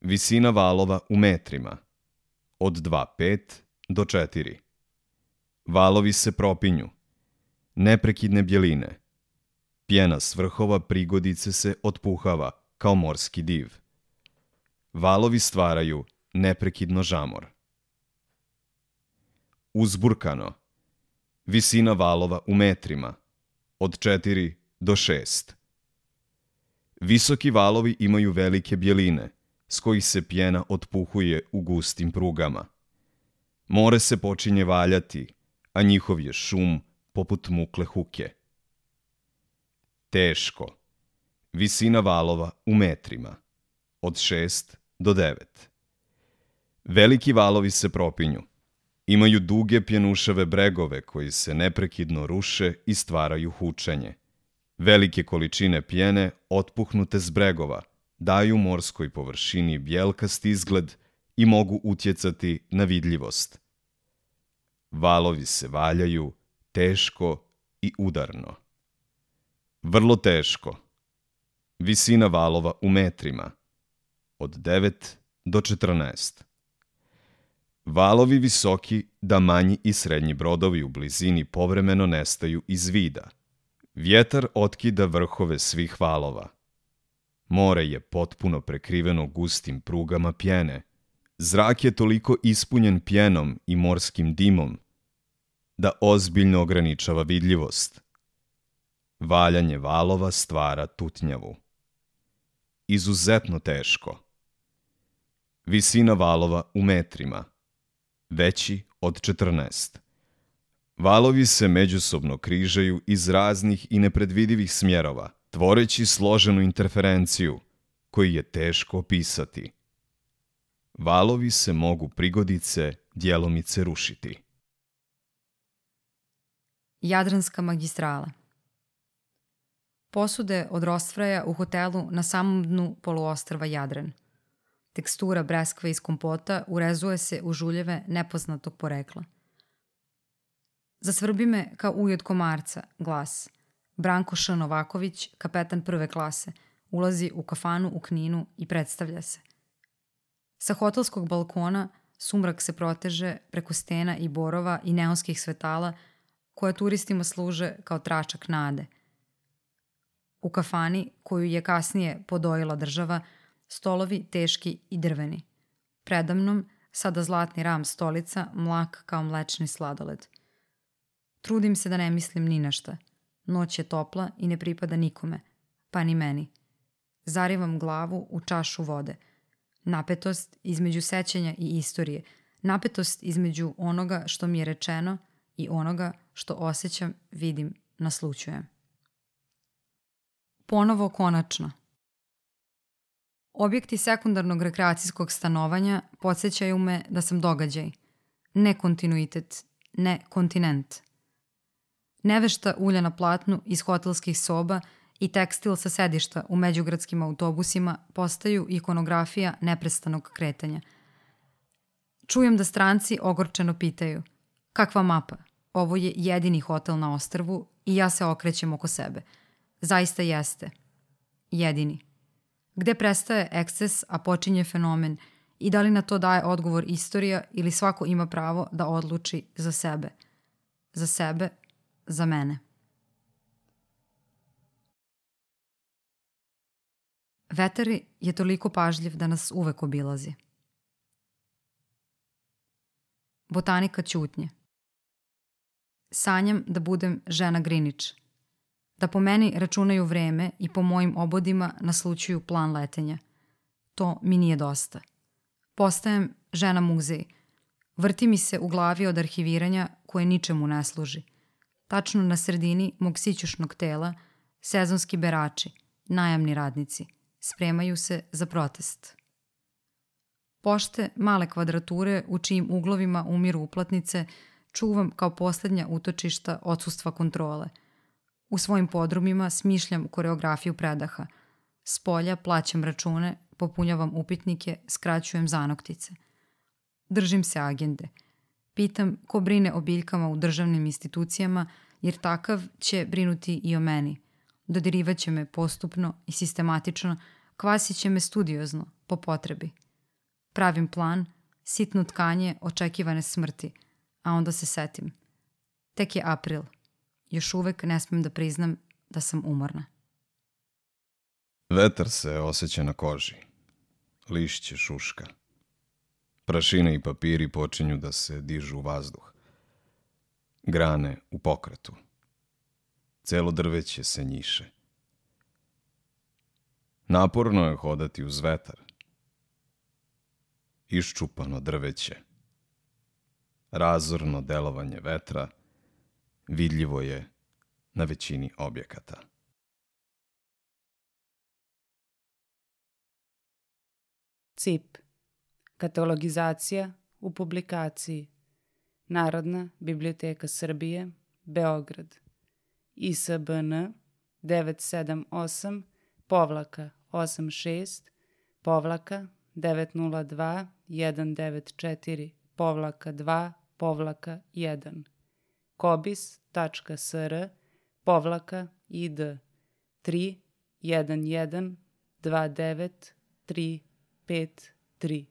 Speaker 2: Visina valova u metrima. Od 2,5 do 4. Valovi se propinju. Neprekidne bjeline. Pjena s vrhova prigodice se otpuhava kao morski div. Valovi stvaraju neprekidno žamor. Uzburkano. Visina valova u metrima. Od 4 do 6. Visoki valovi imaju velike bjeline, s kojih se pjena otpuhuje u gustim prugama. More se počinje valjati, a njihov je šum poput mukle huke. Teško. Visina valova u metrima. Od 6 do 9. Veliki valovi se propinju. Imaju duge pjenušave bregove koji se neprekidno ruše i stvaraju hučenje. Velike količine pjene, otpuhnute s bregova, daju morskoj površini bjelkast izgled i mogu utjecati na vidljivost. Valovi se valjaju teško i udarno. Vrlo teško. Visina valova u metrima. Od 9 do 14. Valovi visoki da manji i srednji brodovi u blizini povremeno nestaju iz vida. Vjetar otkida vrhove svih valova. More je potpuno prekriveno gustim prugama pjene. Zrak je toliko ispunjen pjenom i morskim dimom da ozbiljno ograničava vidljivost. Valjanje valova stvara tutnjavu. Izuzetno teško. Visina valova u metrima. Veći od 14. Valovi se međusobno križaju iz raznih i nepredvidivih smjerova, tvoreći složenu interferenciju, koju je teško opisati. Valovi se mogu prigodice djelomice rušiti.
Speaker 1: Jadranska magistrala Posude od rostfraja u hotelu na samom dnu poluostrva Jadran. Tekstura breskve iz kompota urezuje se u žuljeve nepoznatog porekla. Zasvrbi me kao ujed komarca, glas. Branko Š. Novaković, kapetan prve klase, ulazi u kafanu u Kninu i predstavlja se. Sa hotelskog balkona sumrak se proteže preko stena i borova i neonskih svetala koja turistima služe kao tračak nade. U kafani, koju je kasnije podojila država, stolovi teški i drveni. Predamnom, sada zlatni ram stolica, mlak kao mlečni sladoled. Trudim se da ne mislim ni na šta. Noć je topla i ne pripada nikome, pa ni meni. Zarivam glavu u čašu vode. Napetost između sećanja i istorije. Napetost između onoga što mi je rečeno i onoga što osjećam, vidim, naslučujem. Ponovo konačno. Objekti sekundarnog rekreacijskog stanovanja podsjećaju me da sam događaj, ne kontinuitet, ne kontinent. Nevešta ulja na platnu iz hotelskih soba i tekstil sa sedišta u međugradskim autobusima postaju ikonografija neprestanog kretanja. Čujem da stranci ogorčeno pitaju kakva mapa, ovo je jedini hotel na ostrvu i ja se okrećem oko sebe. Zaista jeste. Jedini. Gde prestaje eksces, a počinje fenomen i da li na to daje odgovor istorija ili svako ima pravo da odluči za sebe. Za sebe, za mene. Vetar je toliko pažljiv da nas uvek obilazi. Botanika ćutnje. Sanjam da budem žena Grinić. Da po meni računaju vreme i po mojim obodima naslučuju plan letenja. To mi nije dosta. Postajem žena muzej. Vrti mi se u glavi od arhiviranja koje ničemu ne služi. Tačno na sredini mog sićušnog tela sezonski berači, najamni radnici, spremaju se za protest. Pošte male kvadrature u čijim uglovima umiru uplatnice čuvam kao poslednja utočišta odsustva kontrole. U svojim podrumima smišljam koreografiju predaha. S polja plaćam račune, popunjavam upitnike, skraćujem zanoktice. Držim se agende. Pitam ko brine o biljkama u državnim institucijama, jer takav će brinuti i o meni. Dodirivaće me postupno i sistematično, kvasit će me studiozno, po potrebi. Pravim plan, sitno tkanje očekivane smrti, a onda se setim. Tek je april. Još uvek ne smem da priznam da sam umorna.
Speaker 2: Vetar se osjeća na koži. Lišće šuška. Prašine i papiri počinju da se dižu u vazduh. Grane u pokretu. Celo drveće se njiše. Naporno je hodati uz vetar. Iščupano drveće. Razorno delovanje vetra vidljivo je na većini objekata.
Speaker 5: CIP. Katalogizacija u publikaciji. Narodna biblioteka Srbije, Beograd. ISBN 978 povlaka 86 povlaka 902 194 povlaka 2 povlaka 1 kobis.sr povlaka id 3 11 29 3 5 3